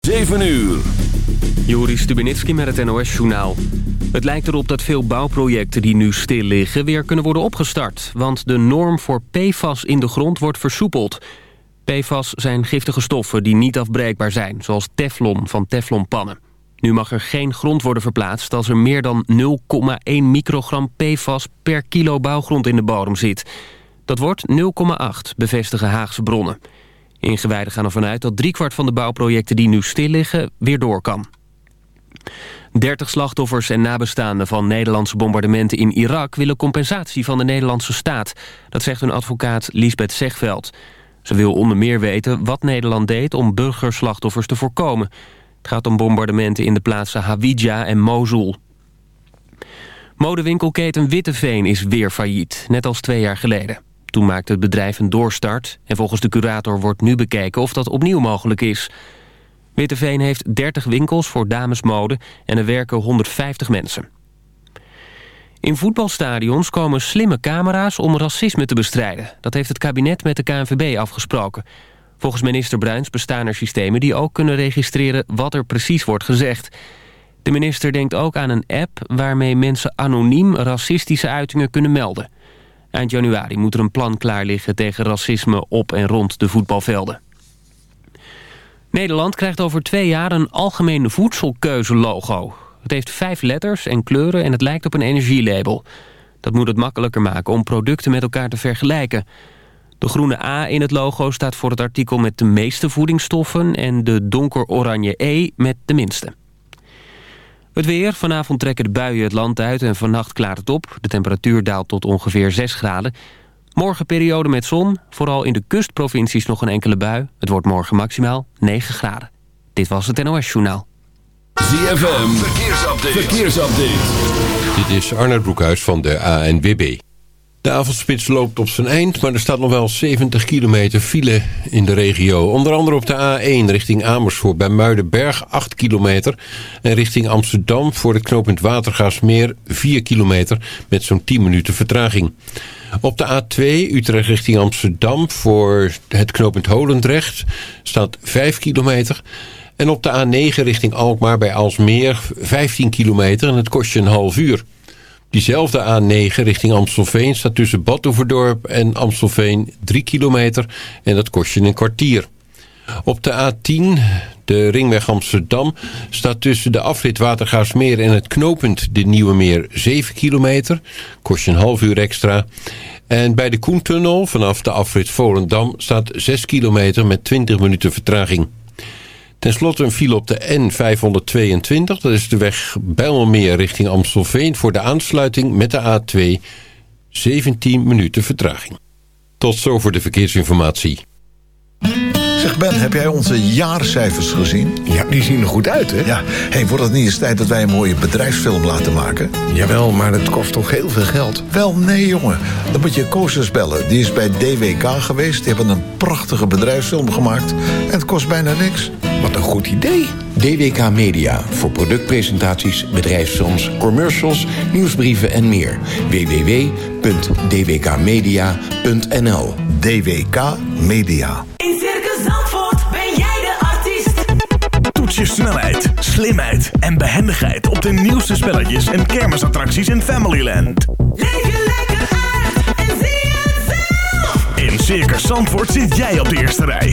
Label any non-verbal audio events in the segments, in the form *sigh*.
7 uur. Joris Stubenitski met het NOS-journaal. Het lijkt erop dat veel bouwprojecten die nu stil liggen... weer kunnen worden opgestart. Want de norm voor PFAS in de grond wordt versoepeld. PFAS zijn giftige stoffen die niet afbreekbaar zijn... zoals teflon van teflonpannen. Nu mag er geen grond worden verplaatst... als er meer dan 0,1 microgram PFAS per kilo bouwgrond in de bodem zit. Dat wordt 0,8, bevestigen Haagse bronnen. Ingewijden gaan ervan uit dat driekwart van de bouwprojecten die nu stil liggen weer door kan. 30 slachtoffers en nabestaanden van Nederlandse bombardementen in Irak... willen compensatie van de Nederlandse staat. Dat zegt hun advocaat Lisbeth Zegveld. Ze wil onder meer weten wat Nederland deed om burgerslachtoffers te voorkomen. Het gaat om bombardementen in de plaatsen Hawija en Mosul. Modewinkelketen Witteveen is weer failliet, net als twee jaar geleden. Toen maakte het bedrijf een doorstart... en volgens de curator wordt nu bekeken of dat opnieuw mogelijk is. Witteveen heeft 30 winkels voor damesmode en er werken 150 mensen. In voetbalstadions komen slimme camera's om racisme te bestrijden. Dat heeft het kabinet met de KNVB afgesproken. Volgens minister Bruins bestaan er systemen die ook kunnen registreren wat er precies wordt gezegd. De minister denkt ook aan een app waarmee mensen anoniem racistische uitingen kunnen melden. Eind januari moet er een plan klaar liggen tegen racisme op en rond de voetbalvelden. Nederland krijgt over twee jaar een algemene voedselkeuze-logo. Het heeft vijf letters en kleuren en het lijkt op een energielabel. Dat moet het makkelijker maken om producten met elkaar te vergelijken. De groene A in het logo staat voor het artikel met de meeste voedingsstoffen... en de donker-oranje E met de minste. Het weer. Vanavond trekken de buien het land uit en vannacht klaart het op. De temperatuur daalt tot ongeveer 6 graden. Morgen periode met zon. Vooral in de kustprovincies nog een enkele bui. Het wordt morgen maximaal 9 graden. Dit was het NOS Journaal. ZFM. Verkeersupdate. Verkeersupdate. Dit is Arnold Broekhuis van de ANWB. De avondspits loopt op zijn eind, maar er staat nog wel 70 kilometer file in de regio. Onder andere op de A1 richting Amersfoort bij Muidenberg 8 kilometer. En richting Amsterdam voor het knooppunt Watergaasmeer 4 kilometer met zo'n 10 minuten vertraging. Op de A2 Utrecht richting Amsterdam voor het knooppunt Holendrecht staat 5 kilometer. En op de A9 richting Alkmaar bij Alsmeer 15 kilometer en het kost je een half uur. Diezelfde A9 richting Amstelveen staat tussen Badhoevedorp en Amstelveen 3 kilometer en dat kost je een kwartier. Op de A10, de ringweg Amsterdam, staat tussen de afrit Watergaasmeer en het knooppunt de Nieuwe Meer 7 kilometer. Kost je een half uur extra. En bij de Koentunnel vanaf de afrit Volendam staat 6 kilometer met 20 minuten vertraging. Ten slotte een file op de N522. Dat is de weg Bijlmermeer richting Amstelveen... voor de aansluiting met de A2. 17 minuten vertraging. Tot zover de verkeersinformatie. Zeg Ben, heb jij onze jaarcijfers gezien? Ja, die zien er goed uit, hè? Ja, hey, wordt het niet eens tijd dat wij een mooie bedrijfsfilm laten maken? Jawel, maar het kost toch heel veel geld? Wel, nee jongen. Dan moet je Koosjes bellen. Die is bij DWK geweest. Die hebben een prachtige bedrijfsfilm gemaakt. En het kost bijna niks. Wat een goed idee. DWK Media voor productpresentaties, bedrijfsfilms, commercials, nieuwsbrieven en meer. www.dwkmedia.nl DWK Media. In Circus Zandvoort ben jij de artiest. Toets je snelheid, slimheid en behendigheid op de nieuwste spelletjes en kermisattracties in Familyland. Leef je lekker uit en zie het zelf. In Circus Zandvoort zit jij op de eerste rij.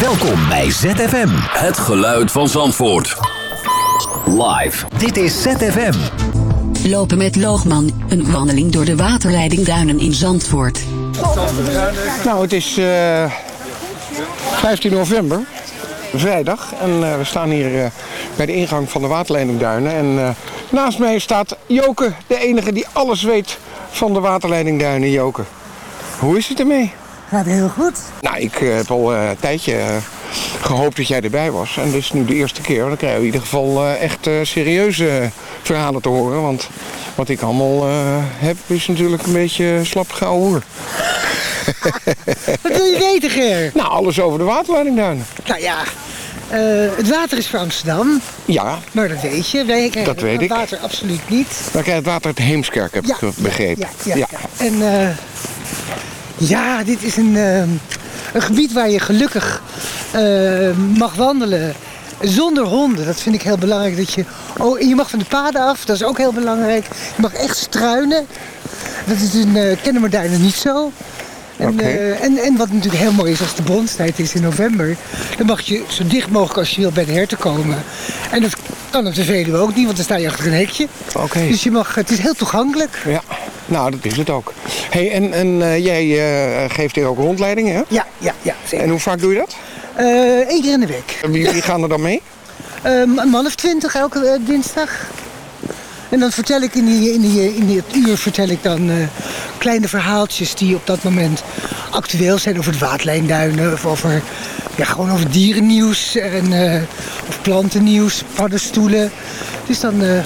Welkom bij ZFM. Het geluid van Zandvoort. Live. Dit is ZFM. Lopen met Loogman, een wandeling door de waterleiding Duinen in Zandvoort. Nou, het is eh, 15 november, vrijdag. En eh, we staan hier eh, bij de ingang van de waterleiding Duinen. En eh, naast mij staat Joke, de enige die alles weet van de waterleiding Duinen. Joke, hoe is het ermee? Gaat heel goed. Nou, ik eh, heb al eh, een tijdje eh, gehoopt dat jij erbij was. En dit is nu de eerste keer. Dan krijgen we in ieder geval echt serieuze verhalen te horen. Want wat ik allemaal heb is natuurlijk een beetje slap hoer. *laughs* Wat wil je weten, Ger? Nou, alles over de waterleiding Duinen. Nou ja, het water is voor Amsterdam. Ja, Maar dat weet je. Wij krijgen Dat weet het ik. water absoluut niet. dan krijgt het water uit Heemskerk, heb ik begrepen. Ja, ja, ja. En ja, dit is een, eh, een gebied waar je gelukkig eh, mag wandelen zonder honden. Dat vind ik heel belangrijk. Dat je, oh, je mag van de paden af, dat is ook heel belangrijk. Je mag echt struinen. Dat is in uh, Kennemerduinen niet zo. En, eh, en, en wat natuurlijk heel mooi is als de bronstijd is in november, dan mag je zo dicht mogelijk als je wil bij de herten komen. En dat kan op de Veluwe ook niet, want dan sta je achter een hekje. Oké. Dus je mag, het is heel toegankelijk. Ja, nou dat is het ook. hey, en, en eh, jij eh, geeft hier ook rondleidingen, hè? Ja, ja, ja. Zeker. En hoe vaak doe je dat? Eén keer in de week. En wie, wie gaan er dan mee? *laughs* Ehm, een man of twintig elke eh, dinsdag. En dan vertel ik in, die, in, die, in die, het uur vertel ik dan eh, kleine verhaaltjes die op dat moment actueel zijn over de waterlijnduinen of over, ja, gewoon over dierennieuws en, eh, of plantennieuws, paddenstoelen. Dus dan, eh,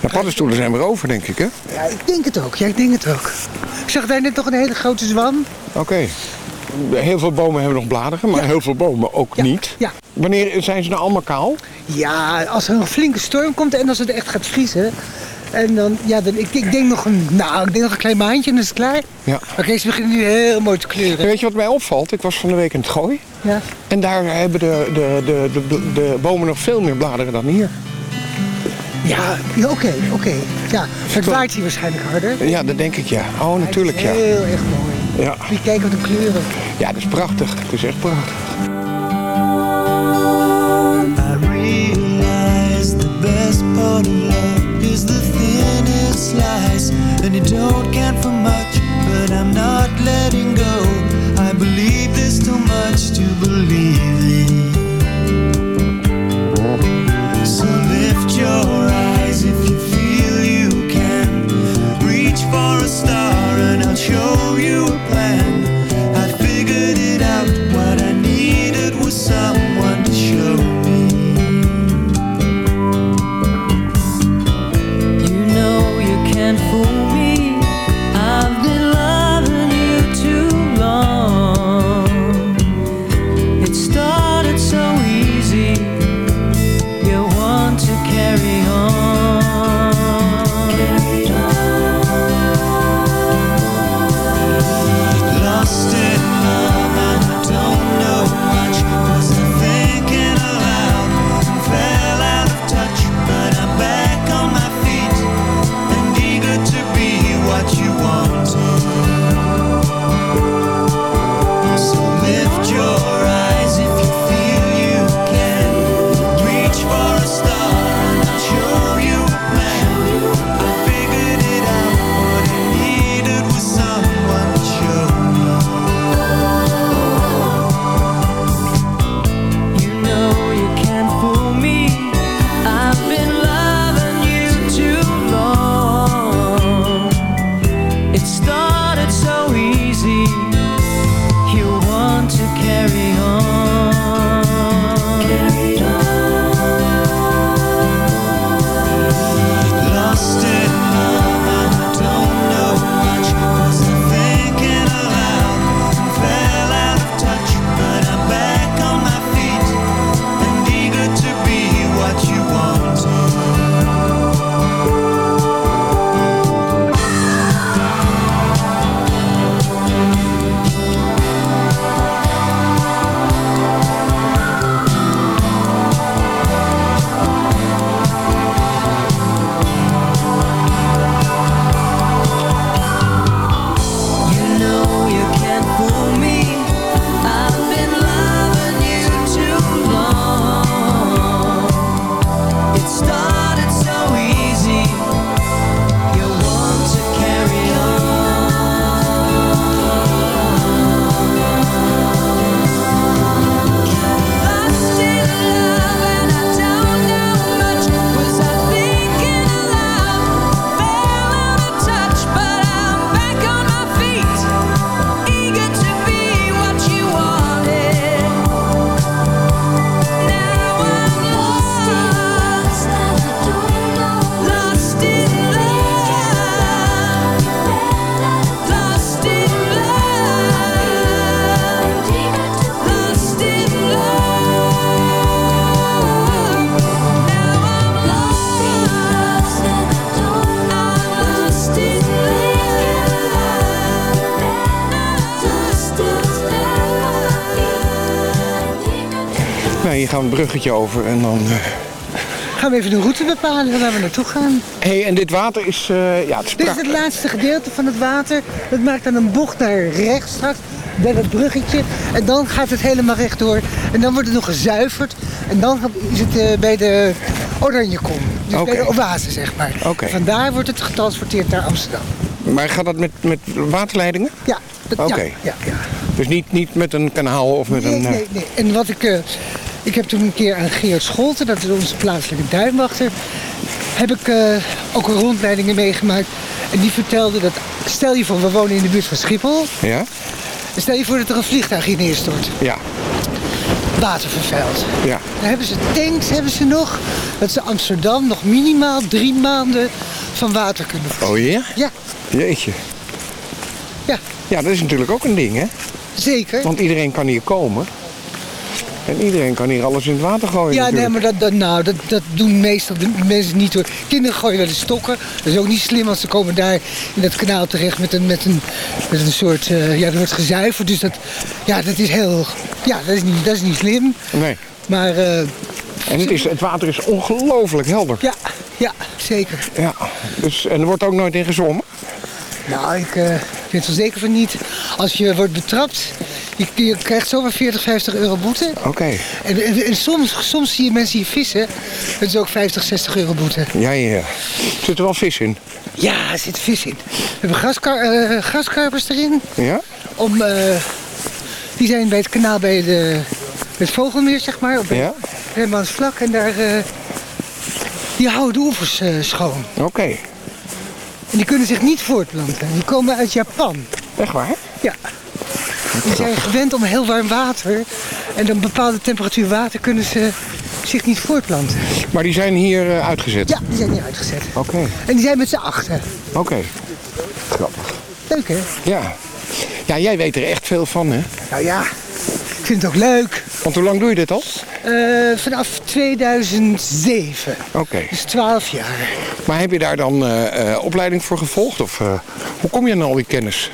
De paddenstoelen zijn weer over, denk ik, hè? ja, ik denk het ook. Ja, ik denk het ook. Ik zag daar net nog een hele grote zwan. Oké. Heel veel bomen hebben nog bladeren, maar heel veel bomen ook niet. Ja. Wanneer zijn ze nou allemaal kaal? Ja, als er een flinke storm komt en als het echt gaat vriezen. En dan, ja, dan, ik, ik denk nog een, nou, ik denk nog een klein maandje en dan is het klaar. Ja. Oké, ze beginnen nu heel mooi te kleuren. En weet je wat mij opvalt? Ik was van de week in het gooi. Ja. En daar hebben de, de, de, de, de bomen nog veel meer bladeren dan hier. Ja, ja, oké, oké. Ja, het waait hier waarschijnlijk harder. Ja, dat denk ik ja. Oh, natuurlijk ja. Heel erg mooi. Ja. Je kijken op de kleuren. Ja, dat is prachtig. Het is echt prachtig. I realize the best part of love is the thinnest slice, and you don't count for much, but I'm not letting go. I believe there's too much to believe in. show you a plan. Hier gaan we een bruggetje over en dan... eh, Gaan we even de route bepalen waar we naartoe gaan. hey, en dit water is... eh, ja, het is Dit is het laatste gedeelte van het water. Dat maakt dan een bocht naar rechts straks, bij dat bruggetje. En dan gaat het helemaal rechtdoor. En dan wordt het nog gezuiverd. En dan is het eh, bij de Oranjekom. Dus Oké. bij de oase, zeg maar. Oké. Vandaar wordt het getransporteerd naar Amsterdam. Maar gaat dat met, met waterleidingen? Ja. dat- Oké. Ja, ja, ja. Dus niet, niet met een kanaal of met Nee, een... nee, nee. En wat ik... eh, ik heb toen een keer aan Geert Scholten, dat is onze plaatselijke duinwachter... heb ik eh, ook een rondleidingen meegemaakt. En die vertelde dat... Stel je voor, we wonen in de buurt van Schiphol. Ja? En stel je voor dat er een vliegtuig hier neerstort. Ja. Water vervuild. Ja. Dan hebben ze tanks, hebben ze nog. Dat ze Amsterdam nog minimaal drie maanden van water kunnen voorzien. Oh ja? Ja. Jeetje. Ja. Ja, dat is natuurlijk ook een ding, hè? Zeker. Want iedereen kan hier komen. En iedereen kan hier alles in het water gooien Ja, nee, maar dat, dat, nou, dat, dat doen meestal de mensen niet hoor. Kinderen gooien wel de stokken. Dat is ook niet slim, want ze komen daar in dat kanaal terecht met een, met een, met een soort... eh, ja, er wordt gezuiverd, dus dat, ja, dat is heel... Ja, dat is niet, dat is niet slim. Nee. Maar... eh, En het, is, het water is ongelooflijk helder. Ja, ja, zeker. Ja. Dus, en er wordt ook nooit in gezwommen? Nou, ik eh, weet er zeker van niet. Als je wordt betrapt, je, je krijgt zomaar 40, 50 euro boete. Oké. En, en, en soms, soms zie je mensen hier vissen. Dat is ook 50, 60 euro boete. Ja, ja, ja. Zit er wel vis in? Ja, er zit vis in. We hebben graskar, eh, graskarpers erin. Ja? Om, eh, die zijn bij het kanaal bij, de, het Vogelmeer, zeg maar. Op Ja. Hermans vlak. En daar, eh, die houden de oevers schoon. Oké. En die kunnen zich niet voortplanten. Die komen uit Japan. Echt waar? Ja. Die zijn gewend om heel warm water. En dan bepaalde temperatuur water kunnen ze zich niet voortplanten. Maar die zijn hier eh, uitgezet? Ja, die zijn hier uitgezet. Oké. En die zijn met z'n achter. Oké. Grappig. Leuk hè? Ja. Ja, jij weet er echt veel van, hè? Nou ja, ik vind het ook leuk. Want hoe lang doe je dit al? Eh, vanaf 2007. Oké. Dus 12 jaar. Maar heb je daar dan eh, opleiding voor gevolgd? Of hoe kom je aan al die kennis?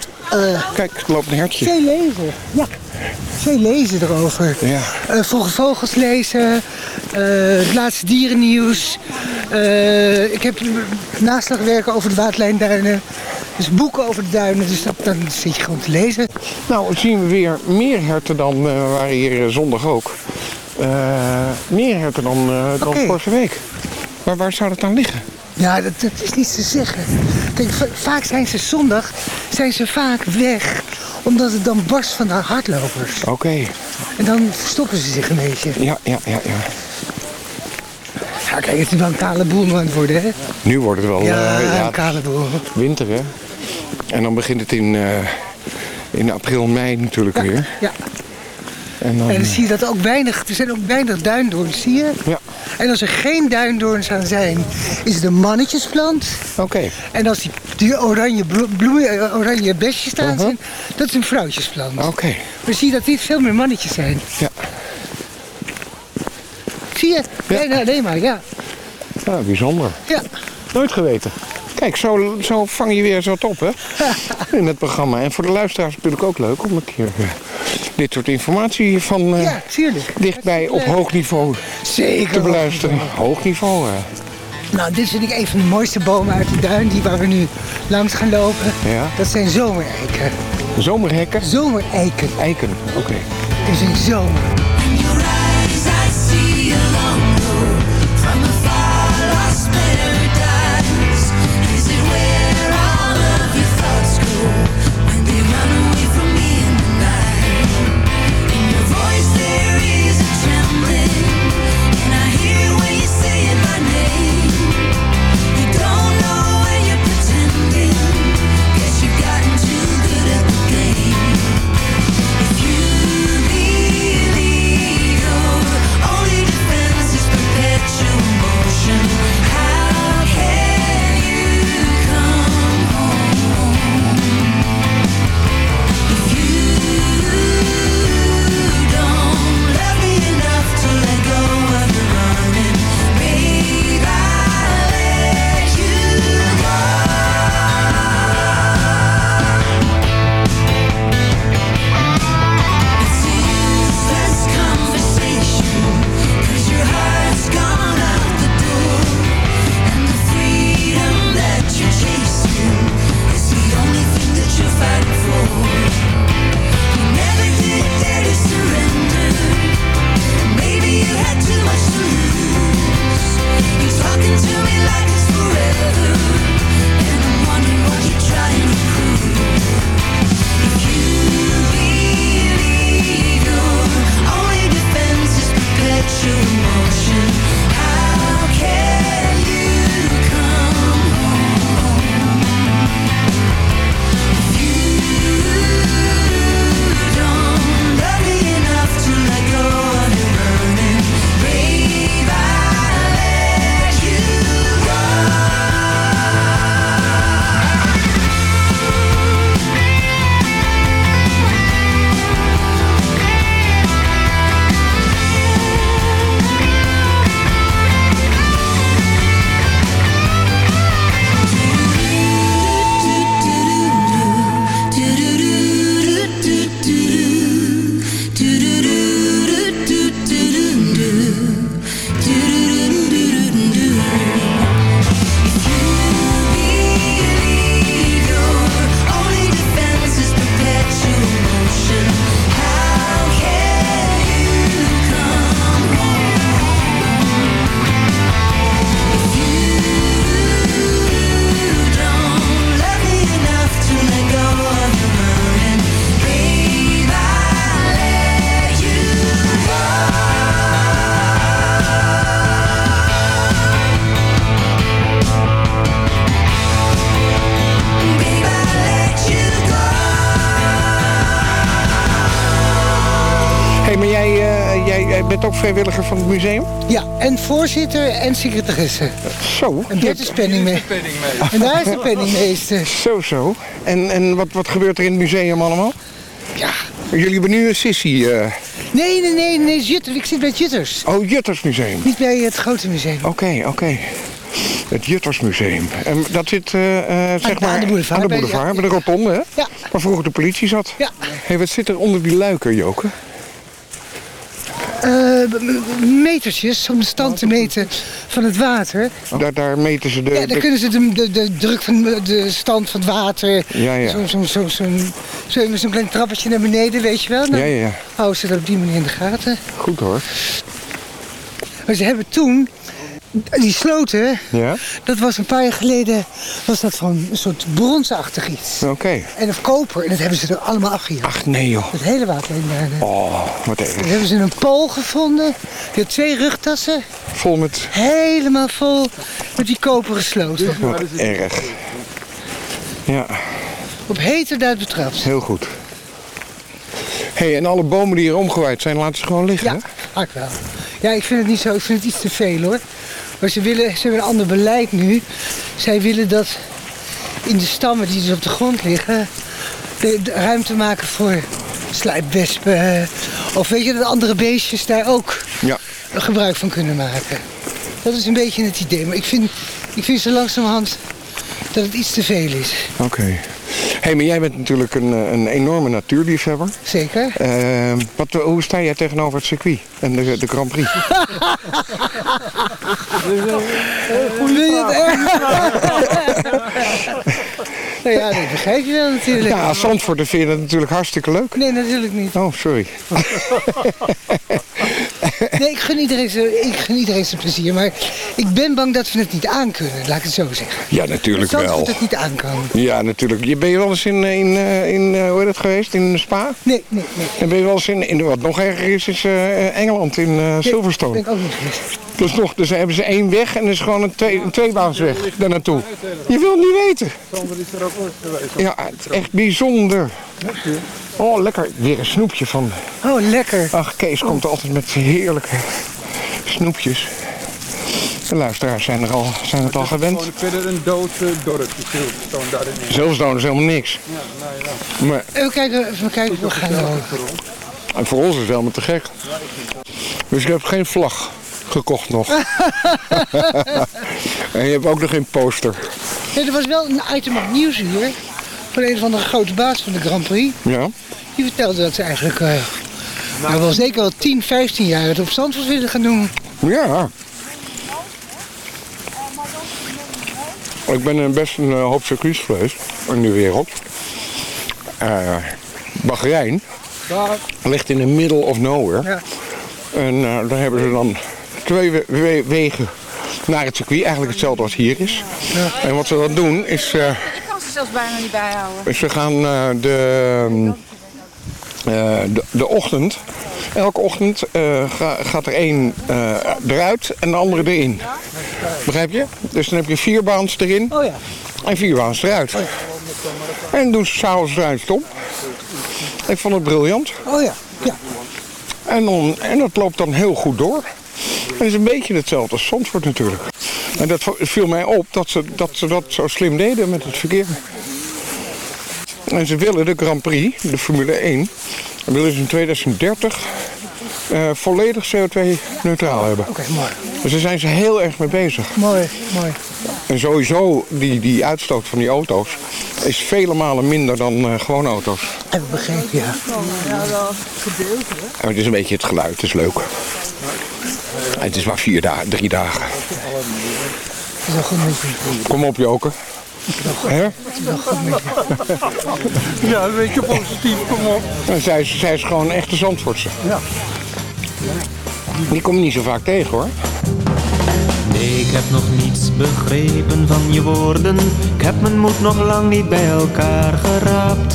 Kijk, er loopt een hertje. Veel lezen. Ja. Veel lezen erover. Ja. Eh, vroege vogels lezen. eh, het laatste dierennieuws. Eh, ik heb naslagwerken over de waterlijnduinen. Dus boeken over de duinen. Dus dat, dan zit je gewoon te lezen. Nou, zien we weer meer herten dan eh, we waren hier eh, zondag ook. Eh, meer herten dan, eh, dan vorige week. Maar waar zou dat dan liggen? Ja, dat, dat is niet te zeggen. Kijk, va- vaak zijn ze zondag zijn ze vaak weg. Omdat het dan barst van de hardlopers. Oké. En dan verstoppen ze zich een beetje. Ja, ja, ja, ja. Ja, kijk, het is wel een kale boel aan het worden, hè? Nu wordt het wel Ja, eh, een kale boel. winter, hè? En dan begint het in, eh, in april, mei natuurlijk weer. Ja. En dan, En dan zie je dat ook weinig, er zijn ook weinig duindoorns, zie je? Ja. En als er geen duindoorns aan zijn, is het een mannetjesplant. Oké. En als die, die oranje, blo- bloeien, eh, oranje besjes staan zijn, dat is een vrouwtjesplant. Oké. Maar zie je dat dit veel meer mannetjes zijn. Ja. Zie je? Bijna alleen maar, ja. Ja, bijzonder. Ja. Nooit geweten. Kijk, zo, zo vang je weer zo op, hè? *laughs* In het programma. En voor de luisteraars natuurlijk ook leuk om een keer eh, dit soort informatie van eh, Ja, dichtbij op hoog niveau Zeker. te beluisteren. Hoog niveau, hè? Nou, dit vind ik een van de mooiste bomen uit de duin, die waar we nu langs gaan lopen. Ja. Dat zijn zomereiken. Zomerhekken? Zomereiken. Eiken, oké. Dit is een zomer. Jij, eh, jij, jij bent ook vrijwilliger van het museum? Ja, en voorzitter en secretaresse. Zo. En Bert is penningmeester. En daar is de penningmeester. Zo, zo. En, en wat, wat gebeurt er in het museum allemaal? Ja. Jullie hebben nu een sissie. eh, Nee, nee, nee, nee, Jutter. Ik zit bij het Jutters. Oh, Juttersmuseum. Niet bij het grote museum. Oké, oké. Het Juttersmuseum. En dat zit eh, eh, zeg aan maar de boulevard, aan de bij- boulevard, ja. bij de rotonde, hè? Ja. Waar vroeger de politie zat. Ja. Hé, wat zit er onder die luiken, Joke? Eh, metertjes om de stand te meten van het water. Daar, daar meten ze de... ja, dan de- kunnen ze de, de, de druk van de- stand van het water. Ja, ja. Zo'n zo, zo, zo, klein trappetje naar beneden, weet je wel. Dan Ja, ja, ja. houden ze dat op die manier in de gaten. Goed hoor. Maar ze hebben toen, die sloten, Ja? dat was een paar jaar geleden, was dat van een soort bronsachtig iets. Oké. En of koper, en dat hebben ze er allemaal afgejaagd. Ach, nee joh. Het hele water in daar. Oh, wat erg. hebben ze een pool gevonden. Die had twee rugtassen. Vol met... Helemaal vol met die koperen sloten. Wat erg. Ja, Op heterdaad betrapt. heel goed. Hé, hey, en alle bomen die hier omgewaaid zijn, laten ze gewoon liggen, Ja, hak wel. Ja, ik vind het niet zo. Ik vind het iets te veel hoor. Maar ze, willen, ze hebben een ander beleid nu. Zij willen dat in de stammen die dus op de grond liggen... De, de ruimte maken voor slijpwespen. Of weet je, dat andere beestjes daar ook Ja. gebruik van kunnen maken. Dat is een beetje het idee. Maar ik vind, ik vind zo langzamerhand dat het iets te veel is. Oké. Hey, maar jij bent natuurlijk een, eh, een enorme natuurliefhebber. Zeker. Eh, wat, hoe sta jij tegenover het circuit en de, de Grand Prix? *laughs* Hoe wil je het echt? nou ja, dat begrijp je wel natuurlijk. Ja, als Zandvoort vind je dat natuurlijk hartstikke leuk. Nee, natuurlijk niet. Oh, sorry. *laughs* *laughs* Nee, ik gun, iedereen zijn, ik gun iedereen zijn plezier. Maar ik ben bang dat we het niet aankunnen, laat ik het zo zeggen. Ja, natuurlijk dat wel. Dat het niet aan kan. Ja, natuurlijk. Je- Ben je wel eens in, in, eh, in eh, hoe heet het geweest, in Spa? Nee, nee, nee. En ben je wel eens in, in wat nog erger is, is eh, Engeland, in eh, Silverstone. Ben ik ook niet geweest. Dus nog, dus hebben ze één weg en er is gewoon een, twee, een tweebaansweg daar naartoe. Je wilt niet weten. Sander is er ook ooit geweest. Ja, het is echt bijzonder. Oh, lekker. Weer een snoepje van. Oh, lekker. Ach, Kees komt altijd met heerlijke snoepjes. De luisteraars zijn, er al, zijn het al gewend. Gewoon verder een dood dorpje. Silverstone is helemaal niks. Ja, nou ja. Maar Even kijken, even kijken we gaan en voor ons is het helemaal te gek. Dus ik heb geen vlag gekocht nog. *laughs* en je hebt ook nog geen poster. Nee, er was wel een item op nieuws hier. Van een van de grote baas van de Grand Prix. Ja? Die vertelde dat ze eigenlijk eh, nou, wel zeker wel 10, 15 jaar het op Zandvoort willen gaan doen. Ja. Ik ben best een eh, hoop circuits geweest in de wereld. Eh Bahrein ligt in the middle of nowhere. Ja. En daar hebben ze dan twee we- we- wegen naar het circuit. Eigenlijk hetzelfde als hier is. En wat ze dan doen is... eh, Ik kan ze zelfs bijna niet bijhouden. dus ze gaan eh, de, eh, de, de ochtend, elke ochtend eh, ga- gaat er één eh, eruit en de andere erin. Begrijp je? Dus dan heb je vier baans erin Oh ja. en vier baans eruit. En dan doen ze s'avonds eruit stop. Ik vond het briljant. Oh ja. ja. En, dan, en dat loopt dan heel goed door. Het is een beetje hetzelfde als Zandvoort natuurlijk. En dat viel mij op dat ze, dat ze dat zo slim deden met het verkeer. En ze willen de Grand Prix, de Formule 1, willen ze in 2030 eh, volledig CO2-neutraal hebben. Oké, mooi. Dus daar zijn ze heel erg mee bezig. Mooi, mooi. En sowieso, die, die uitstoot van die auto's is vele malen minder dan eh gewone auto's. Heb ik begrepen, ja. Ja, wel hè? En het is een beetje het geluid, het is leuk. En het is maar vier dagen, drie dagen. Kom op, Joker. Hè? Ja, een beetje positief, kom op. En zij, is- zij is gewoon een echte Zandvoortse. Ja. Die kom je niet zo vaak tegen hoor. Nee, ik heb nog niets begrepen van je woorden. Ik heb mijn moed nog lang niet bij elkaar geraapt.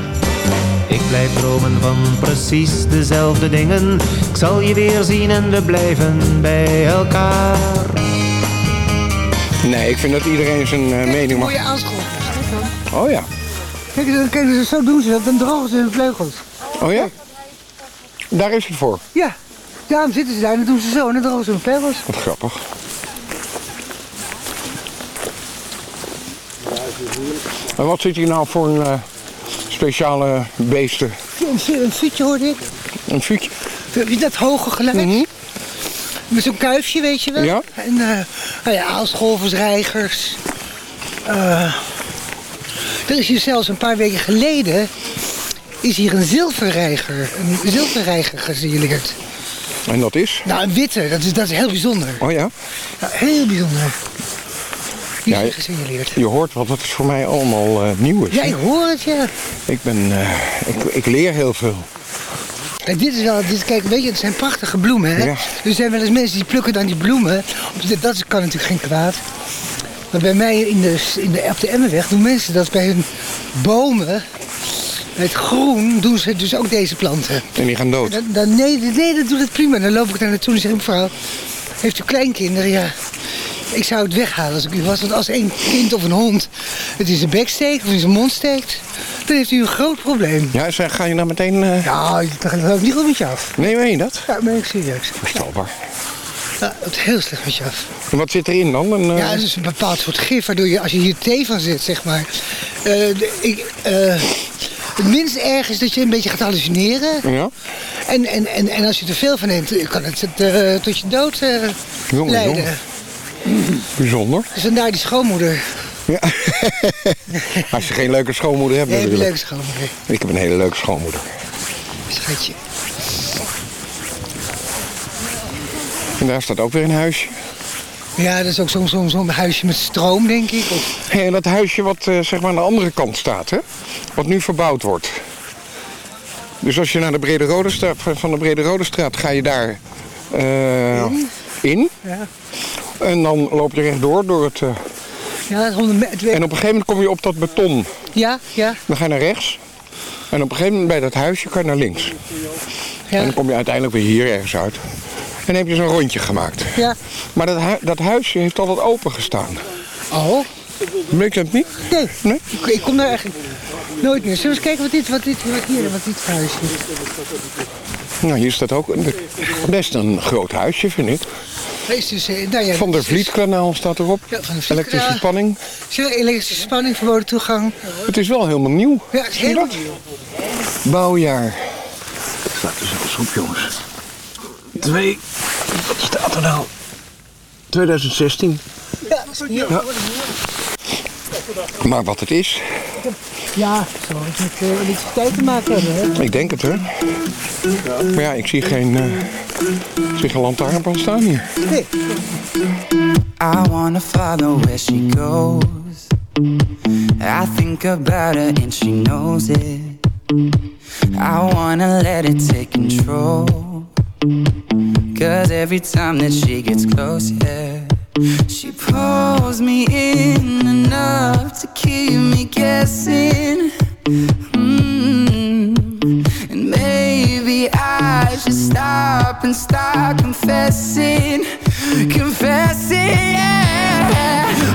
Ik blijf dromen van precies dezelfde dingen. Ik zal je weer zien en we blijven bij elkaar. Nee, ik vind dat iedereen zijn eh, mening mag. Mooie aanschot. Oh ja. Kijk, dan- kijk, dus zo doen ze dat, dan drogen ze hun vleugels. Oh ja? Daar is het voor. Ja, daarom zitten ze daar en dan doen ze zo en dan drogen ze hun vleugels. Wat grappig. En wat zit hier nou voor een eh, speciale beesten? Een, een fuutje hoorde ik. Een je dat hoge geluid? Met zo'n kuifje, weet je wel? Ja. En eh nou ja, aalscholvers, reigers. Eh, er is hier zelfs een paar weken geleden... is hier een zilverreiger, een zilverreiger gesignaleerd. En dat is? Nou, een witte, dat is, dat is heel bijzonder. Oh ja? Ja, heel bijzonder. Ja, gesignaleerd. Je hoort wat het voor mij allemaal eh, nieuw is. Ja, ik hoor het, ja. Ik ben, eh, ik, ik leer heel veel. Kijk, dit is wel, dit, kijk, weet je, het zijn prachtige bloemen, hè? Ja. Dus er zijn wel eens mensen die plukken dan die bloemen. Dat, dat kan natuurlijk geen kwaad. Maar bij mij in de, in de, op de Emmenweg doen mensen dat bij hun bomen. Het groen doen ze dus ook deze planten. En die gaan dood. Dan, dan, nee, nee, dat doet het prima. Dan loop ik daar naartoe en zeg ik, mevrouw, heeft u kleinkinderen? Ja. Ik zou het weghalen als ik u was. Want als een kind of een hond het in zijn bek steekt of in zijn mond steekt, dan heeft u een groot probleem. Ja, zeg, ga je nou meteen... eh, Ja, dan loop ik niet goed met je af. Nee, meen je dat? Ja, ben ik serieus. Verstelbaar. Ja, het is heel slecht met je af. En wat zit erin dan? Een, eh, Ja, het is een bepaald soort gif waardoor je, als je hier thee van zet, zeg maar. eh, ik, eh, het minst erg is dat je een beetje gaat hallucineren. Ja? En, en, en, en als je er veel van neemt, kan het eh, tot je dood eh, Jongen, leiden. jongen. Bijzonder. Dus vandaar die schoonmoeder. Ja. *laughs* Als je geen leuke schoonmoeder hebt Nee, heb je een natuurlijk. leuke schoonmoeder. Ik heb een hele leuke schoonmoeder. Schatje. En daar staat ook weer een huisje. Ja, dat is ook zo'n zo'n zo'n huisje met stroom, denk ik. Of, dat huisje wat eh, zeg maar aan de andere kant staat, hè? Wat nu verbouwd wordt. Dus als je naar de Brede Rode straat, van de Brede Rode straat ga je daar... eh, in. Ja. En dan loop je rechtdoor door het... eh, Ja, 100 meter. en op een gegeven moment kom je op dat beton. Ja, ja. Dan ga je naar rechts. En op een gegeven moment bij dat huisje kan je naar links. Ja. En dan kom je uiteindelijk weer hier ergens uit. En heb je zo'n rondje gemaakt. Ja. Maar dat, dat huisje heeft altijd open gestaan. Oh. Weet je dat niet? Nee. Nee? Ik, ik kom daar eigenlijk nooit meer. Zullen we eens kijken wat dit, wat dit, wat hier, wat dit huisje is? Nou, hier staat ook een, best een groot huisje, vind ik. Dus, eh, nou ja, Van der Vlietkanaal staat erop. Ja, van de Elektrische spanning. Zie je, elektrische spanning, verboden toegang. Het is wel helemaal nieuw. Ja, het is heel dat? Bouwjaar. Staat er zelfs op, jongens. Twee. Wat staat er nou? 2016. Ja, nieuw. Ja. Maar wat het is, Ja, zal het met uh, elektriciteit te maken hebben, hè? ik denk het, hè? Maar ja, ik zie geen, eh ik zie geen lantaarnpaal staan hier. Nee. I wanna follow where she goes. I think about her and she knows it. I wanna let it take control. Cause every time that she gets close, yeah, she pulls me in enough to keep me guessing. Mm. And maybe I should stop and start confessing, confessing. Yeah.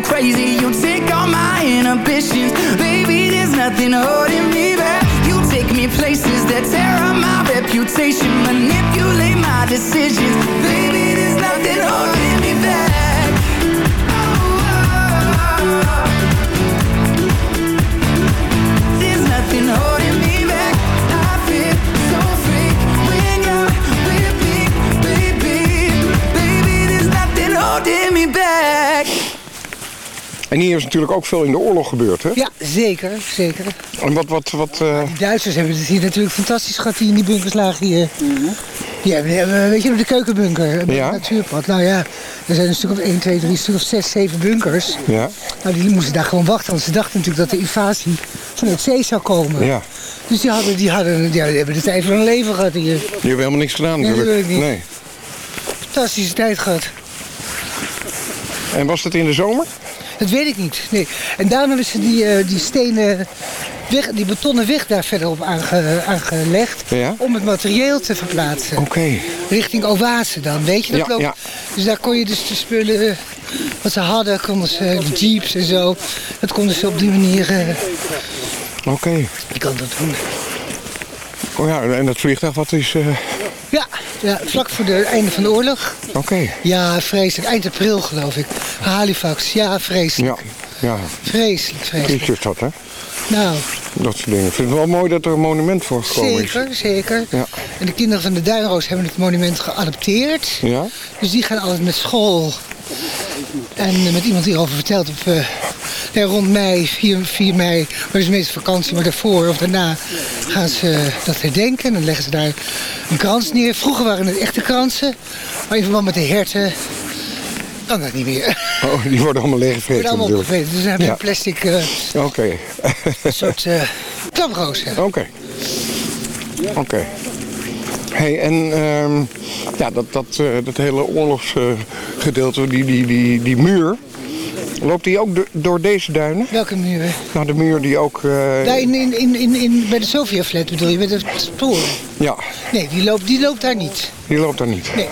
crazy. You take all my inhibitions, baby. There's nothing holding me back. You take me places that tear up my reputation, manipulate my decisions, baby. There's nothing holding me back. There's nothing holding me back. I feel so free when you're with me, baby. Baby, there's nothing holding me back. En hier is natuurlijk ook veel in de oorlog gebeurd, hè? Ja, zeker, zeker. En wat, wat, wat... eh, De Duitsers hebben het hier natuurlijk fantastisch gehad, die in die bunkers lagen hier. Die hebben, die hebben, weet je nog, de keukenbunker, het Ja. natuurpad. Nou ja, er zijn een stuk of 1, 2, 3, een stuk of 6, 7 bunkers. Ja. Nou, die moesten daar gewoon wachten, want ze dachten natuurlijk dat de invasie vanuit zee zou komen. Ja. Dus die, hadden, die, hadden, die hebben de tijd van hun leven gehad hier. Die hebben helemaal niks gedaan Nee, natuurlijk. natuurlijk niet. Nee. Fantastische tijd gehad. En was dat in de zomer? Dat weet ik niet. Nee. En daarom hebben ze die, eh, die stenen weg, die betonnen weg daar verderop aange, aangelegd. Ja. Om het materieel te verplaatsen. Oké. Richting Oase dan, weet je dat Ja, loopt? ja. Dus daar kon je dus de spullen wat ze hadden, konden ze, de jeeps en zo, dat konden ze op die manier, eh, Oké. je kan dat doen. Oh ja, en dat vliegtuig, wat is... eh, Ja, vlak voor het einde van de oorlog. Oké. Ja, vreselijk. Eind april geloof ik. Halifax, ja, vreselijk. Ja, ja. Vreselijk, vreselijk. Kies dat, hè? Nou, Dat soort dingen. Ik vind het wel mooi dat er een monument voor gekomen is. zeker, zeker. Ja. En de kinderen van de Duinroos hebben het monument geadopteerd. Ja? Dus die gaan altijd met school. En met iemand hierover verteld op eh, rond mei, 4, 4 mei, maar is meestal vakantie, maar daarvoor of daarna gaan ze dat herdenken. En dan leggen ze daar een krans neer. Vroeger waren het echte kransen, maar in verband met de herten kan dat niet meer. Oh, die worden allemaal Die leeggevreten worden allemaal opgegeten. Dus dan hebben we Ja. een plastic eh, Oké. soort eh klaproos. ja. Oké. Oké. Hey, en ehm, ja, dat, dat, eh, dat hele oorlogsgedeelte, die, die, die, die muur, loopt die ook do- door deze duinen? Welke muur? Nou, de muur die ook... eh, Daar in, in, in, in, in- bij de Sofia-flat bedoel je, bij de sporen? Ja, Nee, die loopt, die loopt daar niet. die loopt daar niet. Nee.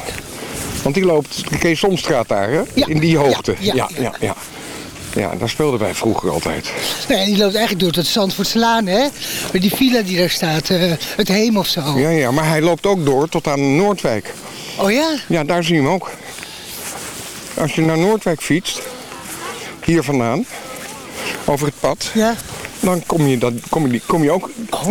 Want die loopt de Kees Somstraat daar, hè? Ja. In die hoogte. Ja, ja, ja, ja. ja. Ja, daar speelden wij vroeger altijd. Nee, die loopt eigenlijk door tot Zandvoortslaan, hè? Bij die villa die daar staat, eh, het Heem of zo. Ja, ja, maar hij loopt ook door tot aan Noordwijk. Oh ja? Ja, daar zie je hem ook. Als je naar Noordwijk fietst, hier vandaan, over het pad, ja. dan kom je, dat, kom je, die- kom je ook...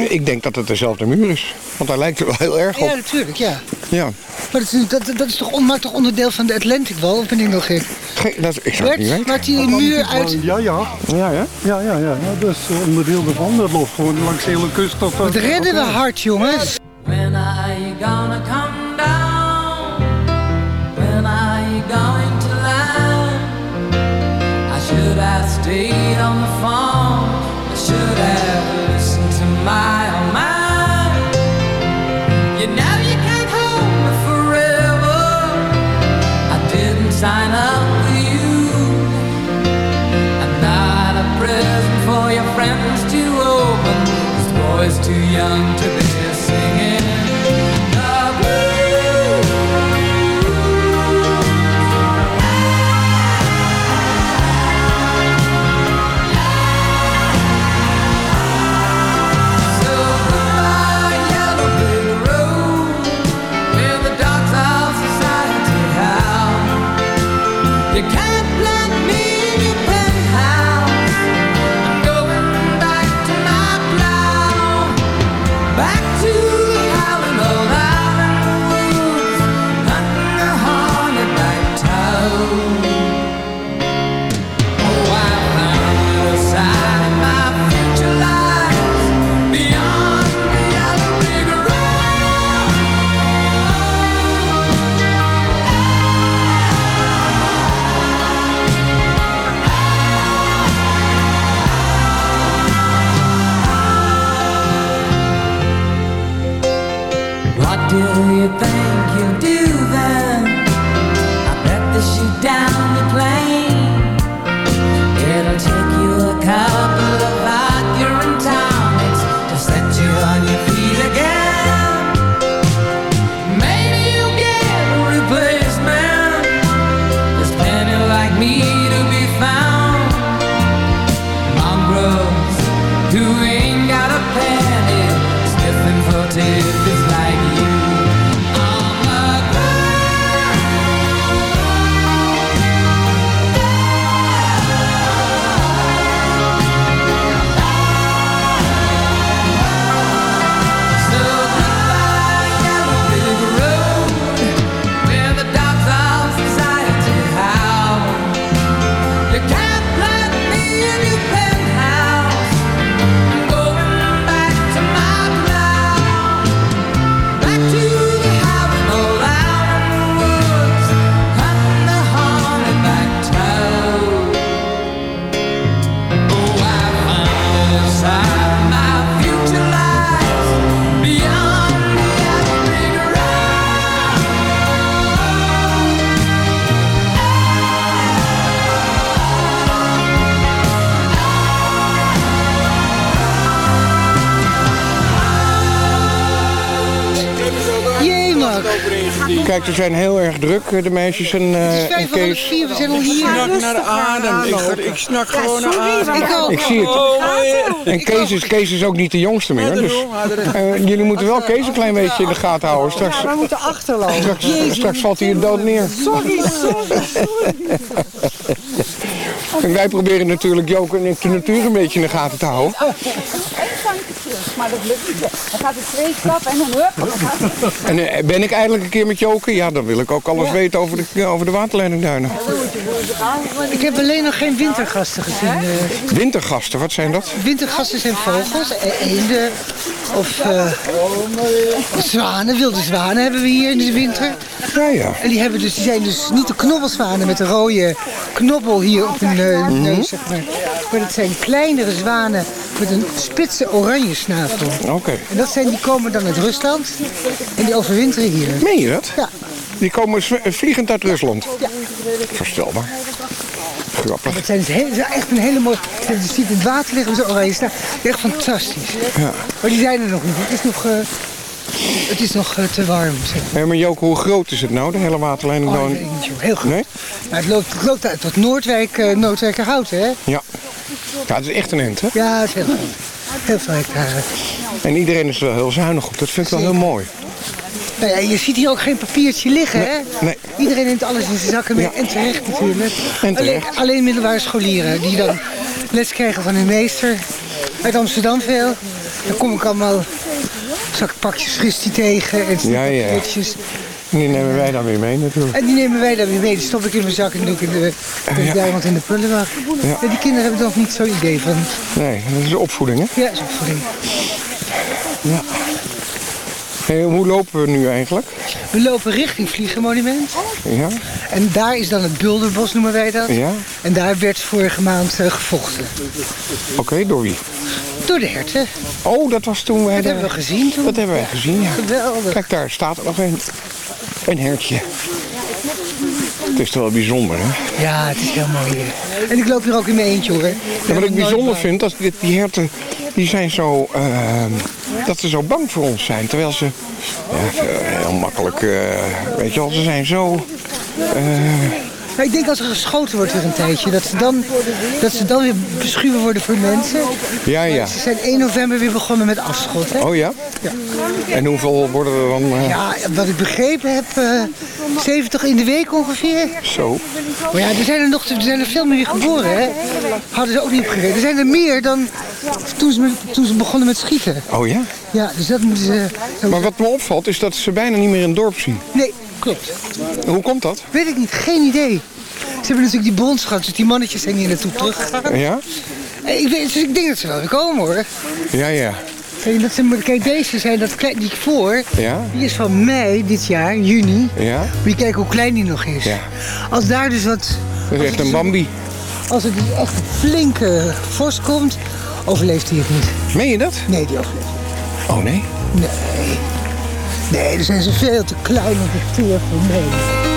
Ik denk dat het dezelfde muur is. Want hij lijkt er wel heel erg op. Ja, natuurlijk, ja. Ja. Maar dat is, dat, dat is toch, on- maakt toch onderdeel van de Atlantic Wall, of ben ik nog gek? Ge- dat, ik zou het niet weten. maakt die muur uit... Ja, ja. Ja, ja? Ja, ja, ja. ja dat is onderdeel ervan. Dat loopt gewoon langs de hele kust tot... Wat redden we hard, jongens. When are you gonna come did Kijk, ze zijn heel erg druk, eh, de meisjes en, eh, Het is Kees. vier, we zijn al hier. snak naar adem. Ik, ik snak gewoon naar adem. Ik ook. Ik zie het. En Kees is, Kees is ook niet de jongste meer. Dus eh, jullie moeten wel Kees een klein beetje in de gaten houden. Straks, we moeten achterlopen. straks, straks valt hij dood neer. Sorry, sorry, En wij proberen natuurlijk Joke en ik de natuur een beetje in de gaten te houden. Maar dat lukt niet. Dan gaat het twee stappen en dan hup. dan gaat het. En eh, ben ik eindelijk een keer met Joke? Ja, dan wil ik ook alles weten over de, over de waterleidingduinen. Ik heb alleen nog geen wintergasten gezien. eh. Wintergasten, wat zijn dat? Wintergasten zijn vogels, e- eenden of eh, zwanen, wilde zwanen hebben we hier in de winter. Ja, ja. En die, hebben dus, die zijn dus niet de knobbelzwanen met de rode knobbel hier op hun eh, Mhm. neus, zeg maar. Maar dat zijn kleinere zwanen met een spitse oranje snavel. Oké. En dat zijn, die komen dan uit Rusland en die overwinteren hier. Meen je dat? Ja. Die komen zw- vliegend uit Rusland. Ja. Verstelbaar. Grappig. Dat zijn dus heel- echt een hele mooie... Je ziet in het water liggen zo'n oranje snavel. Echt fantastisch. Ja. Maar die zijn er nog niet. Het is nog, eh, het is nog eh, te warm. Zeg. Maar Joke, hoe groot is het nou, de hele waterleiding? Oh, joh. Heel goed. Nee? Maar het loopt, het loopt uit tot Noordwijk, eh Noordwijkerhouten, hè? Ja. Ja, het is echt een end, hè? Ja, het is heel goed. Heel veel hectare. En iedereen is er wel heel zuinig op. Dat vind ik wel heel mooi. Nou ja, je ziet hier ook geen papiertje liggen, hè? Nee. Iedereen neemt alles in zijn zakken mee. En terecht natuurlijk. En terecht. Alleen, alleen middelbare scholieren die dan les krijgen van hun meester. Uit Amsterdam veel. Dan kom ik allemaal zakpakjes fristie tegen en Ja, ja. En die nemen wij dan weer mee natuurlijk. En die nemen wij dan weer mee. Die stop ik in mijn zak en doe ik in de, daar iemand in de prullenbak. Ja. Ja, die kinderen hebben nog niet zo'n idee van. Nee, dat is opvoeding, hè? Ja, zo opvoeding. Ja. Hoe lopen we nu eigenlijk? We lopen richting Vliegenmonument. Ja? En daar is dan het Bulderbos, noemen wij dat. Ja? En daar werd vorige maand eh, gevochten. Oké, door wie? Door de herten. Oh, dat was toen wij... Dat hebben we gezien toen. Dat hebben wij gezien, ja. Geweldig. Kijk, daar staat er nog een. Een hertje. Het is toch wel bijzonder, hè? Ja, het is heel mooi hier. En ik loop hier ook in mijn eentje, hoor. Ja, wat ik bijzonder vind, dat dit, die herten, die zijn zo, ehm, dat ze zo bang voor ons zijn. Terwijl ze, ja, heel makkelijk, eh, weet je wel, ze zijn zo, eh, Maar ik denk als er geschoten wordt weer een tijdje, dat ze dan, dat ze dan weer beschuwen worden voor mensen. ja, ja. Ze zijn 1 november weer begonnen met afschot, hè? Oh ja? Ja. En hoeveel worden er dan? eh, Ja, wat ik begrepen heb, eh 70 in de week ongeveer. Zo. Maar ja, er zijn er nog er zijn er veel meer geboren, hè? Hadden ze ook niet opgegeven. Er zijn er meer dan toen ze, toen ze begonnen met schieten. Oh ja? Ja, dus dat moeten ze... Maar wat me opvalt is dat ze bijna niet meer in het dorp zien. Nee, klopt. Hoe komt dat? Weet ik niet, geen idee. Ze hebben natuurlijk die brons gehad, dus die mannetjes zijn hier naartoe teruggegaan. Ja? Eh, Ik, weet, dus ik denk dat ze wel weer komen, hoor. Ja, ja. Kijk, dat ze, kijk, deze zijn dat klein, die voor, Ja? die is van mei dit jaar, juni. Ja? Moet je kijken hoe klein die nog is. Ja. Als daar dus wat... Dat is echt een Bambi. Als er dus echt een flinke vorst komt, overleeft hij het niet. Meen je dat? Nee, die overleeft het Oh nee? Nee. Nee, dan zijn ze veel te klein en te teer voor mee.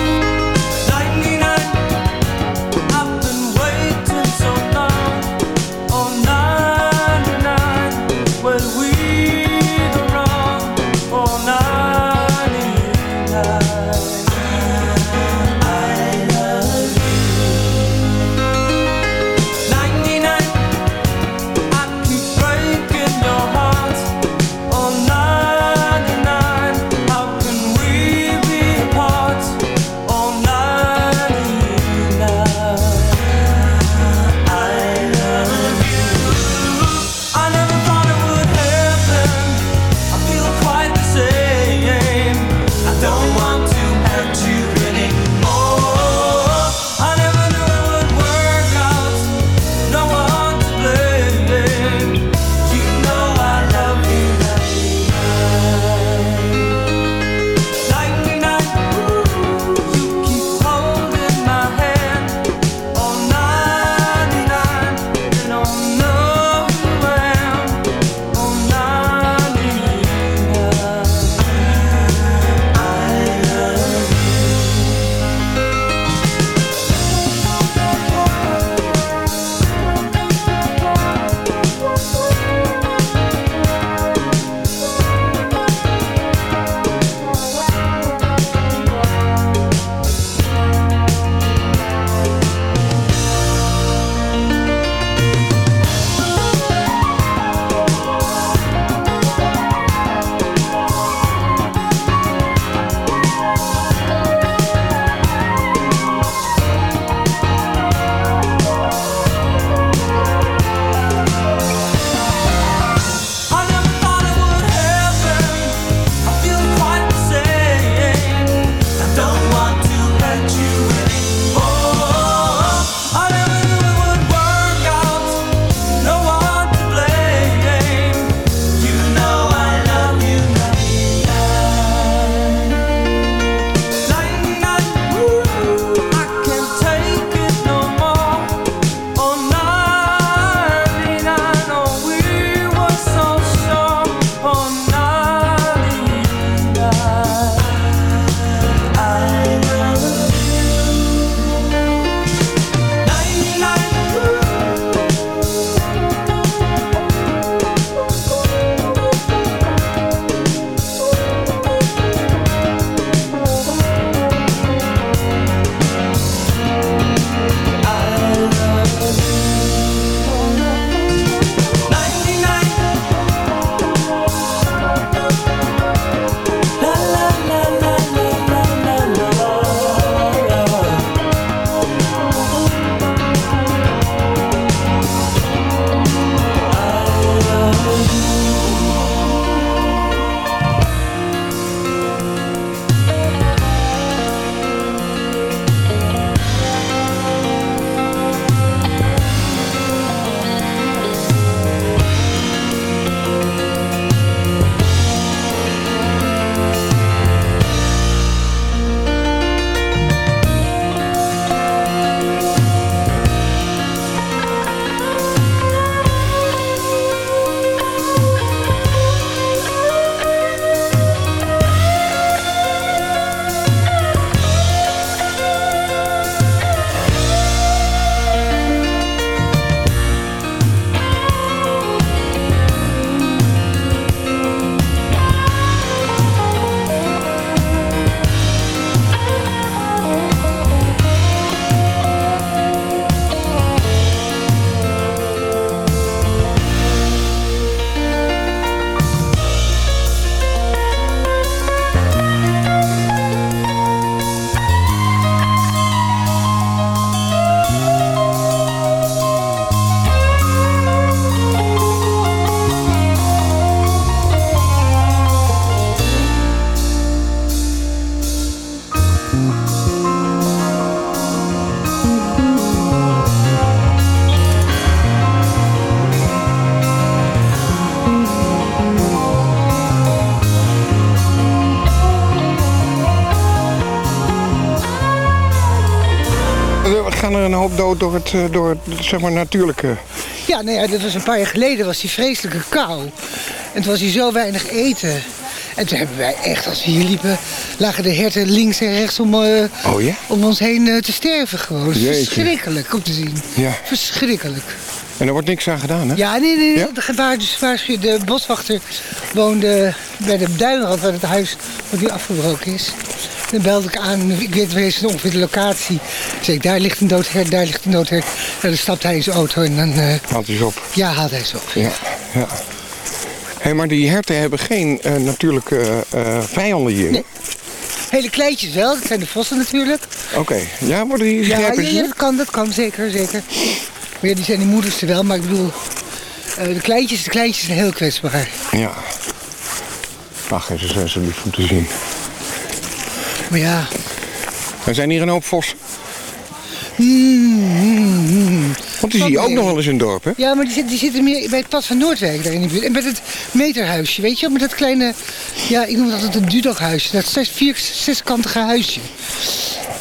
Gaan er een hoop dood door het, eh, door het zeg maar, natuurlijke. Ja, ja, dat was een paar jaar geleden, was die vreselijke kou. En toen was hij zo weinig eten. En toen hebben wij echt, als we hier liepen, lagen de herten links en rechts om, eh, Oh ja? om ons heen eh, te sterven gewoon. Verschrikkelijk om te zien. Ja. Verschrikkelijk. En er wordt niks aan gedaan, hè? Ja, nee, nee, nee. Ja? De, waar, dus waarschuw- de boswachter woonde bij de duinrand waar het huis wat nu afgebroken is. Dan belde ik aan, ik weet wel eens ongeveer de locatie. Ik zei, daar ligt een doodhert, daar ligt een doodhert. En dan stapt hij in zijn auto en dan... eh, Haalt hij ze op. ja, haalt hij ze op. Ja, ja. Hé, maar die herten hebben geen eh, natuurlijke eh, vijanden hier. Nee. Hele kleintjes wel, dat zijn de vossen natuurlijk. Oké, ja, worden die Ja, ja, ja, dat kan, dat kan, zeker, zeker. Maar ja, die zijn de moederste wel, maar ik bedoel... de kleintjes, de kleintjes zijn heel kwetsbaar. Ja. Ach, ze zijn zo lief om te zien. Maar ja... Er zijn hier een hoop vossen. Mm, Want die zie je ook nog wel eens in het dorp, hè? Ja, maar die, zit- die zitten meer bij het pad van Noordwijk daar in de buurt. En met het meterhuisje, weet je wel? Met dat kleine, ja, ik noem het altijd een dudokhuisje. Dat zes, vier, zeskantige huisje.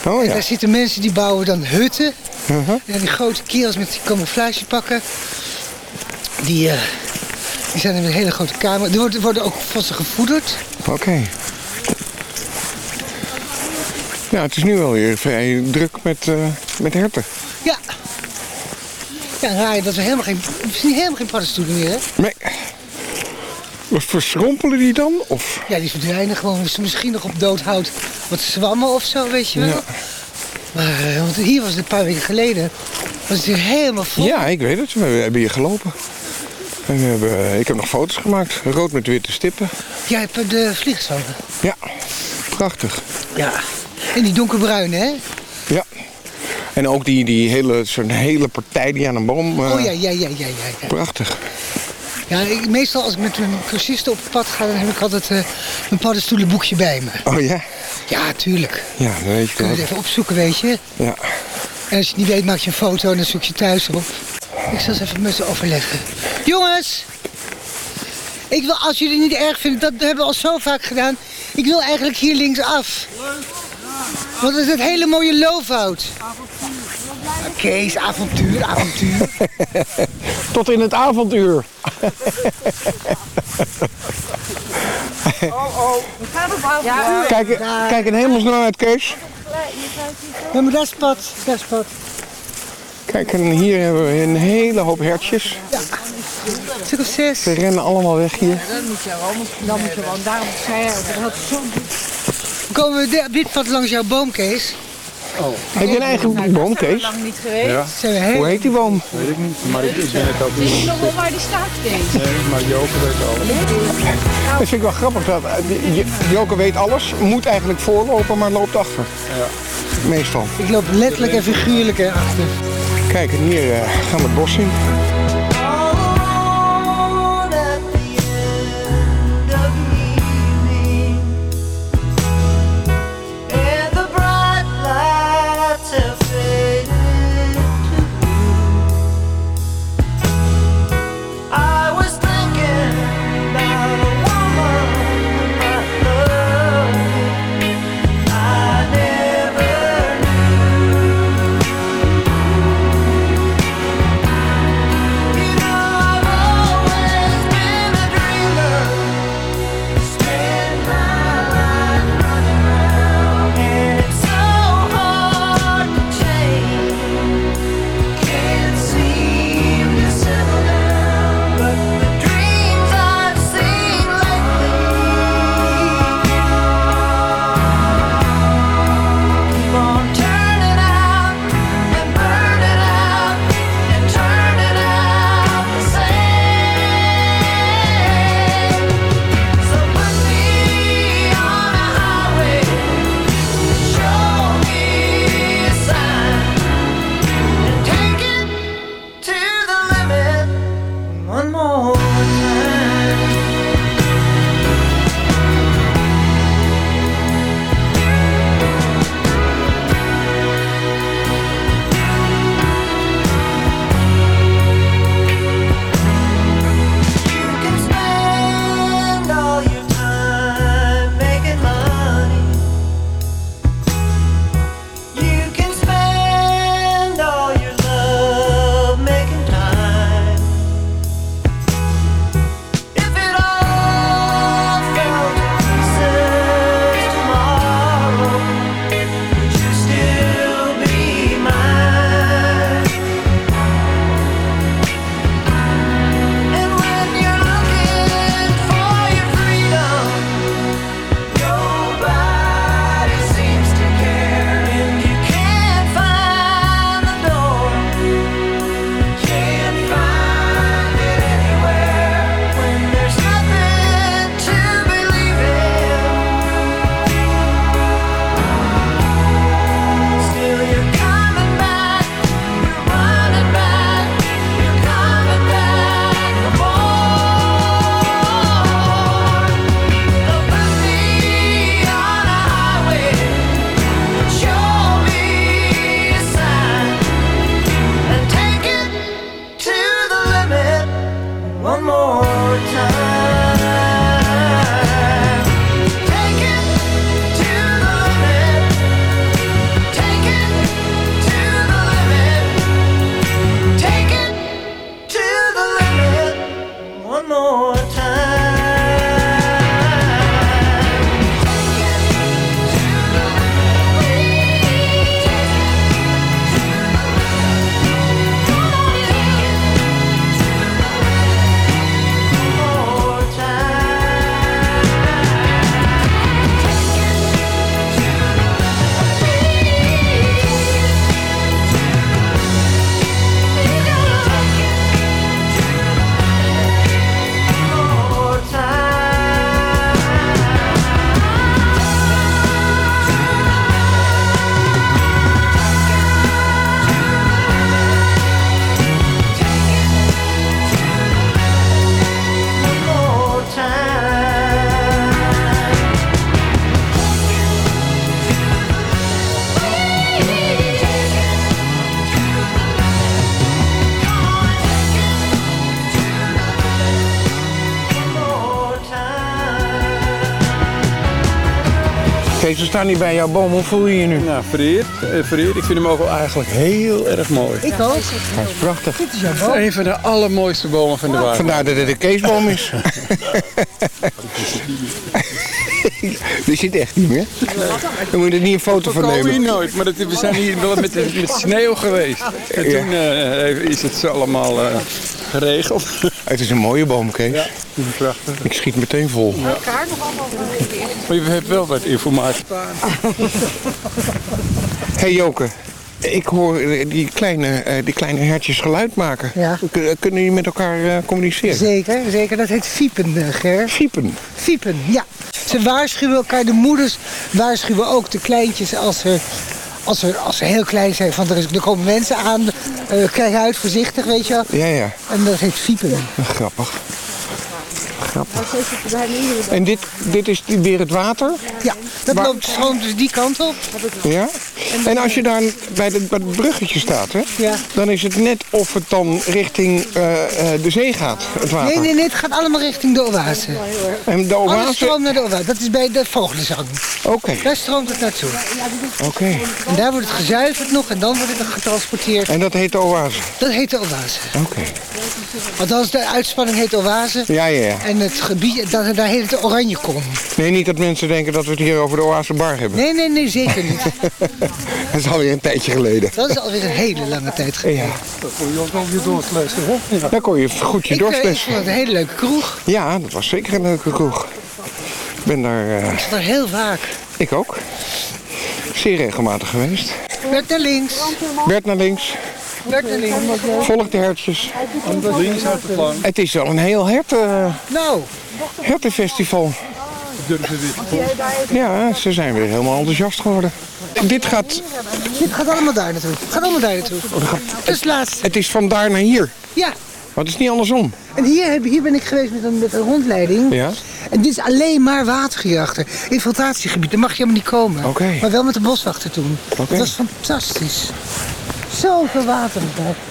Oh En ja. daar zitten mensen die bouwen dan hutten. Uh-huh. En die grote kerels met die camouflagepakken. Die, eh, die zijn in een hele grote kamer. Er worden, worden ook vossen gevoederd. Oké. Ja, het is nu wel weer vrij druk met, eh, met herten. Ja. Ja, raar dat we helemaal geen, zien helemaal geen paddenstoelen meer, hè? Nee. Verschrompelen die dan? Of? Ja, die verdwijnen gewoon. Misschien nog op doodhout wat zwammen of zo, weet je wel. Ja. Maar eh, want hier was het een paar weken geleden. Was het hier helemaal vol. Ja, ik weet het. We hebben hier gelopen. En we hebben, eh, ik heb nog foto's gemaakt. Rood met witte stippen. Jij hebt de vliegzalven. Ja, prachtig. Ja. En die donkerbruine, hè? Ja. En ook die, die hele, zo'n hele partij die aan een boom... eh, oh ja, ja, ja, ja, ja. ja. Prachtig. Ja, ik, meestal als ik met mijn cursisten op pad ga, dan heb ik altijd eh mijn paddenstoelenboekje bij me. Oh ja? Ja, tuurlijk. Ja, dan weet je Kun je wel. het even opzoeken, weet je. Ja. En als je het niet weet, maak je een foto en dan zoek je thuis op. Ik zal eens even met ze overleggen. Jongens! Ik wil, als jullie het niet erg vinden, dat hebben we al zo vaak gedaan. Ik wil eigenlijk hier linksaf. Want het is het hele mooie loofhout. Kees, avontuur, avontuur. *laughs* Tot in het avontuur. Oh, oh. We gaan op avond. Ja, Kijk, kijk in hemelsnaam uit, Kees. Ja, maar dat is pad, dat is pad. Kijk, en hier hebben we een hele hoop hertjes. Ja. Stuk of zes. Ze rennen allemaal weg hier. Dan moet je wel, dan moet je wel, daarom zei hij, dat had zo Komen we de- dit pad langs jouw boom, Kees? Oh. Heb je een eigen boom, Kees? lang niet geweest. Ja. Zijn we heel... Hoe heet die boom? Weet ik niet, maar ik, ik ben het ook Weet niet. je nog wel waar die staat, Kees? Nee, maar Joke weet al. Dat vind ik wel grappig. Dat, eh, Joke weet alles, moet eigenlijk voorlopen, maar loopt achter. Ja. Meestal. Ik loop letterlijk en figuurlijk erachter. Kijk, en hier eh, gaan we het bos in. We staan hier bij jouw boom. Hoe voel je je nu? Nou, vereerd. eh, vereerd. Ik vind hem ook wel eigenlijk heel erg mooi. Ik ook. Hij is prachtig. Dit is jouw Het is boom. een van de allermooiste bomen van de waard. Vandaar dat het een Keesboom is. *laughs* *laughs* Die zit echt niet meer. Dan moet je er niet een foto We van komen hier nemen. nooit, maar dat, we zijn hier wel met, met sneeuw geweest. En toen eh, is het zo allemaal eh, geregeld. *laughs* Het is een mooie boom, Kees. Ja, prachtig. Ik schiet meteen vol. Maar je hebt wel wat informatie. *laughs* hey Joke, ik hoor eh, die kleine, eh, die kleine hertjes geluid maken. Ja. Kun- Kunnen jullie met elkaar eh, communiceren? Zeker, zeker. Dat heet fiepen, eh, Ger. Fiepen? Fiepen, ja. Ze waarschuwen elkaar. De moeders waarschuwen ook de kleintjes als er... Als ze, als ze heel klein zijn, van er, er komen mensen aan, eh, kijk uit, voorzichtig, weet je wel. Ja, ja. En dat heet fiepen. Grappig. Grappig. En dit, dit is weer het water? Ja, dat loopt stroomt dus die kant op. Ja? En als je daar bij, de, bij het bruggetje staat, hè, Ja. dan is het net of het dan richting eh, eh, de zee gaat, het water. Nee, nee, nee, het gaat allemaal richting de oase. En de Alles oase... stroomt naar de oase. Dat is bij de vogelenzang. Oké, Daar stroomt het naartoe. oké. En daar wordt het gezuiverd nog en dan wordt het getransporteerd. En dat heet de oase? Dat heet de oase. Oké. Althans, de uitspanning heet oase. Ja, ja, ja. En het gebied, daar, daar heet het oranje kom. Nee, niet dat mensen denken dat we het hier over de oase bar hebben. Nee, nee, nee, zeker niet. *laughs* dat is alweer een tijdje geleden. Dat is alweer een hele lange tijd geleden. Ja. Dat kon je ook nog weer doorklessen, hè? Ja. Dan kon je goed je Ik, eh, ik dorst vond het een hele leuke kroeg. Ja, dat was zeker een leuke kroeg. Ik ben daar... eh, Ik zat er heel vaak. ik ook. Zeer regelmatig geweest. Bert naar links. Bert naar links. Volg de hertjes. Links uit de plank. Het is wel een heel herten, Nou, hertenfestival. Ja, ze zijn weer helemaal enthousiast geworden. Dit gaat... dit gaat allemaal daar naartoe. Het gaat allemaal daar naartoe. Is het laatste. Het is van daar naar hier. Ja. Maar het is niet andersom. En hier, heb- hier ben ik geweest met een, met een rondleiding. Ja? En dit is alleen maar water hierachter. Infiltratiegebied, daar mag je helemaal niet komen. Oké. Maar wel met de boswachter toen. Oké. Dat was fantastisch. Zoveel water.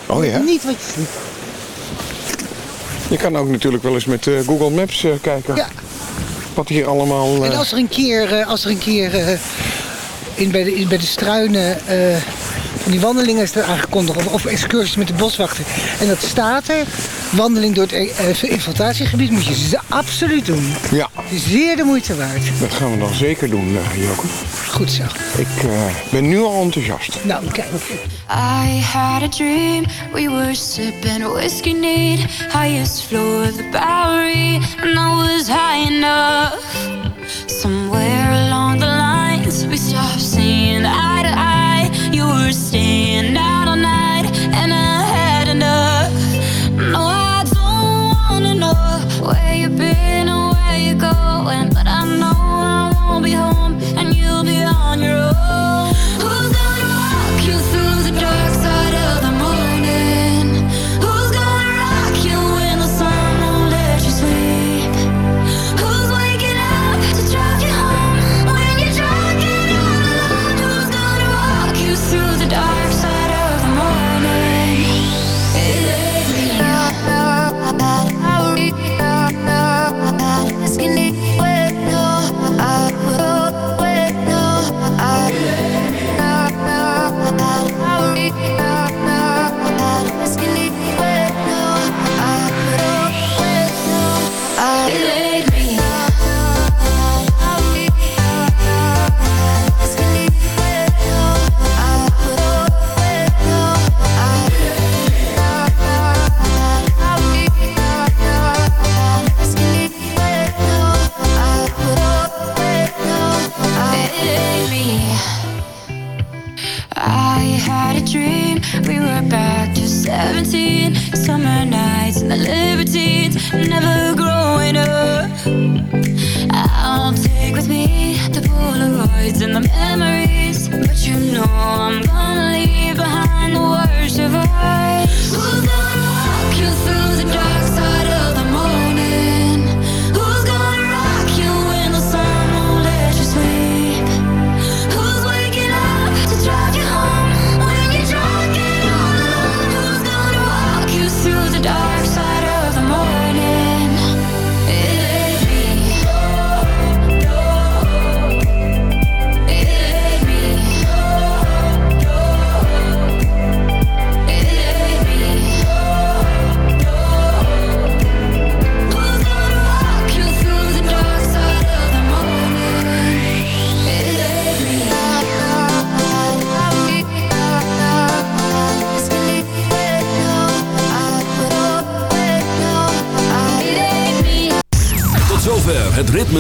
Oh ja? Niet wat je ziet. Je kan ook natuurlijk wel eens met eh, Google Maps eh, kijken. Ja. Wat hier allemaal... eh, En als er een keer, eh, als er een keer eh, in, bij, de, in, bij de struinen eh, van die wandelingen is er aangekondigd, of, of excursies met de boswachter. En dat staat er, wandeling door het eh, infiltratiegebied moet je ze absoluut doen. Ja, Het is zeer de moeite waard. dat gaan we dan zeker doen, eh Joke. Goed zo. Ik eh, ben nu al enthousiast. Nou, kijk. I had a dream, we were sipping whiskey neat, highest floor of the Bowery, and I was high enough. Somewhere